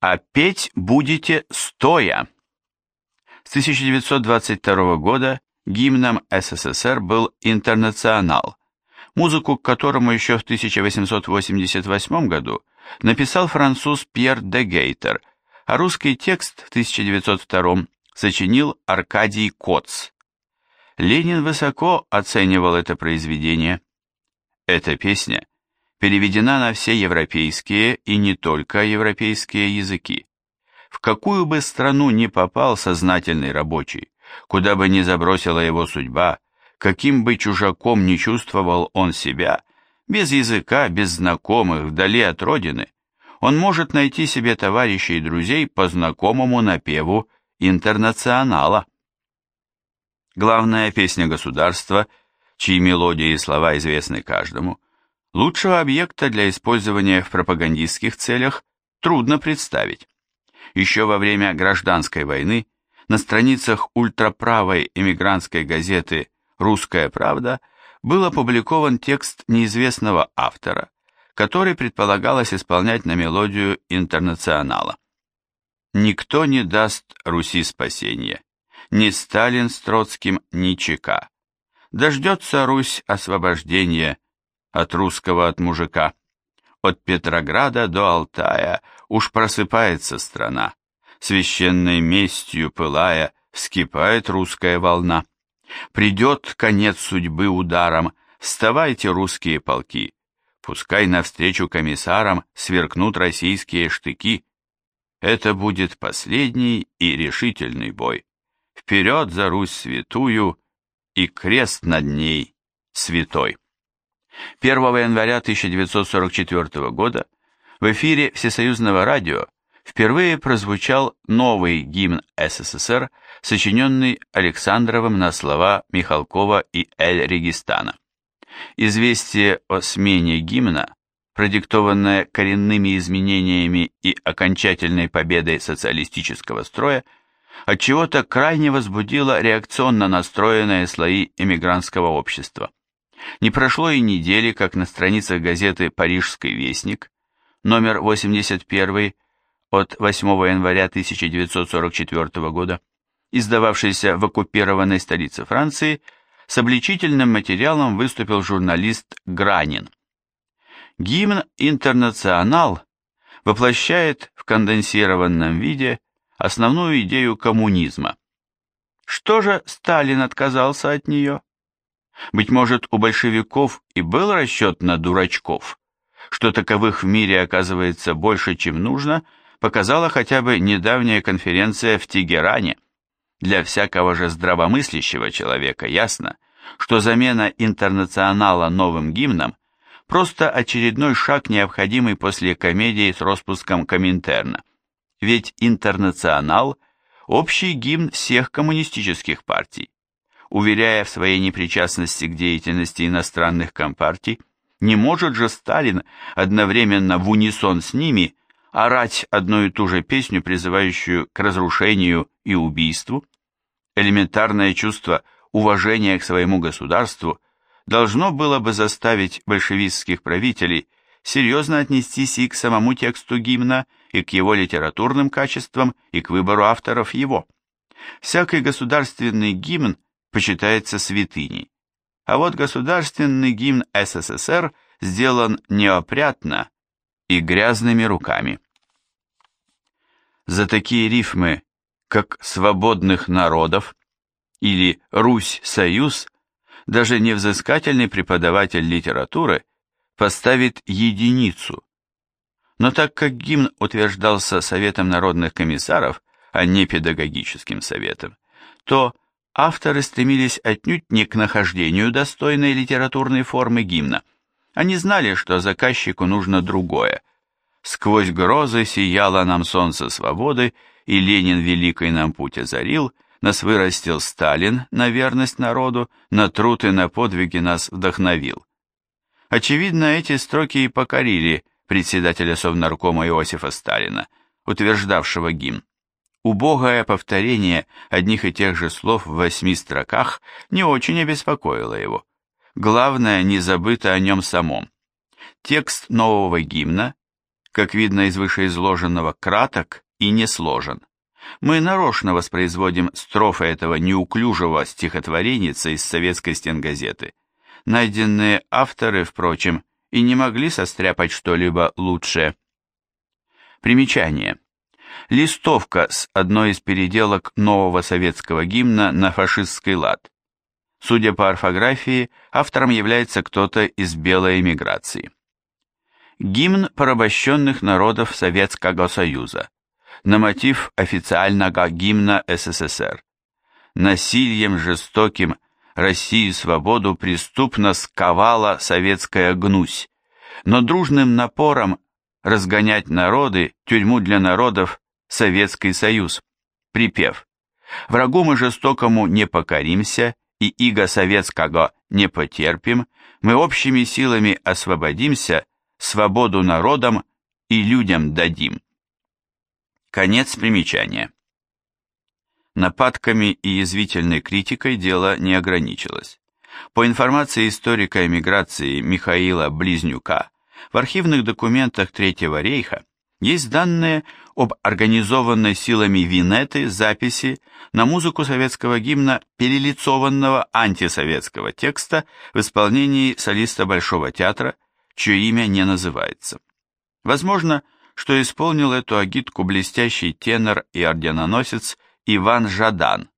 а петь будете стоя. С 1922 года гимном СССР был «Интернационал», музыку к которому еще в 1888 году написал француз Пьер де Гейтер, а русский текст в 1902 сочинил Аркадий Коц. Ленин высоко оценивал это произведение. Эта песня переведена на все европейские и не только европейские языки. В какую бы страну ни попал сознательный рабочий, куда бы ни забросила его судьба, каким бы чужаком ни чувствовал он себя, без языка, без знакомых, вдали от родины, он может найти себе товарищей и друзей по знакомому напеву интернационала. Главная песня государства, чьи мелодии и слова известны каждому, лучшего объекта для использования в пропагандистских целях трудно представить. Еще во время гражданской войны на страницах ультраправой эмигрантской газеты «Русская правда» был опубликован текст неизвестного автора, который предполагалось исполнять на мелодию интернационала. Никто не даст Руси спасения, ни Сталин с Троцким, ни ЧК. Дождется Русь освобождения от русского от мужика. От Петрограда до Алтая уж просыпается страна, священной местью пылая, вскипает русская волна. Придет конец судьбы ударом, вставайте, русские полки, пускай навстречу комиссарам сверкнут российские штыки. Это будет последний и решительный бой. Вперед за Русь святую и крест над ней святой. 1 января 1944 года в эфире Всесоюзного радио впервые прозвучал новый гимн СССР, сочиненный Александровым на слова Михалкова и Эль-Регистана. Известие о смене гимна, продиктованное коренными изменениями и окончательной победой социалистического строя, отчего-то крайне возбудило реакционно настроенные слои эмигрантского общества. Не прошло и недели, как на страницах газеты «Парижский вестник» номер 81 от 8 января 1944 года, издававшийся в оккупированной столице Франции, с обличительным материалом выступил журналист Гранин. Гимн «Интернационал» воплощает в конденсированном виде основную идею коммунизма. Что же Сталин отказался от нее? Быть может, у большевиков и был расчет на дурачков, что таковых в мире оказывается больше, чем нужно, показала хотя бы недавняя конференция в Тегеране. Для всякого же здравомыслящего человека ясно, что замена интернационала новым гимном просто очередной шаг, необходимый после комедии с распуском Коминтерна. Ведь интернационал – общий гимн всех коммунистических партий уверяя в своей непричастности к деятельности иностранных компартий, не может же Сталин одновременно в унисон с ними орать одну и ту же песню, призывающую к разрушению и убийству? Элементарное чувство уважения к своему государству должно было бы заставить большевистских правителей серьезно отнестись и к самому тексту гимна, и к его литературным качествам, и к выбору авторов его. Всякий государственный гимн – почитается святыней. А вот государственный гимн СССР сделан неопрятно и грязными руками. За такие рифмы, как «свободных народов» или «Русь-союз», даже невзыскательный преподаватель литературы поставит единицу. Но так как гимн утверждался Советом народных комиссаров, а не педагогическим советом, то авторы стремились отнюдь не к нахождению достойной литературной формы гимна. Они знали, что заказчику нужно другое. Сквозь грозы сияло нам солнце свободы, и Ленин великий нам путь озарил, нас вырастил Сталин на верность народу, на труд и на подвиги нас вдохновил. Очевидно, эти строки и покорили председателя Совнаркома Иосифа Сталина, утверждавшего гимн. Убогое повторение одних и тех же слов в восьми строках не очень обеспокоило его. Главное, не забыто о нем самом. Текст нового гимна как видно из вышеизложенного, краток и не сложен. Мы нарочно воспроизводим строфы этого неуклюжего стихотвореница из советской стенгазеты. Найденные авторы, впрочем, и не могли состряпать что-либо лучшее. Примечание. Листовка с одной из переделок нового советского гимна на фашистский лад. Судя по орфографии, автором является кто-то из белой эмиграции. Гимн порабощенных народов Советского Союза на мотив официального гимна СССР. Насильем жестоким Россию свободу преступно сковала советская гнусь, но дружным напором разгонять народы, тюрьму для народов, Советский Союз. Припев. Врагу мы жестокому не покоримся, и иго советского не потерпим, мы общими силами освободимся, свободу народам и людям дадим. Конец примечания. Нападками и язвительной критикой дело не ограничилось. По информации историка эмиграции Михаила Близнюка, в архивных документах Третьего рейха есть данные об организованной силами Винеты записи на музыку советского гимна перелицованного антисоветского текста в исполнении солиста Большого театра, чье имя не называется. Возможно, что исполнил эту агитку блестящий тенор и орденоносец Иван Жадан,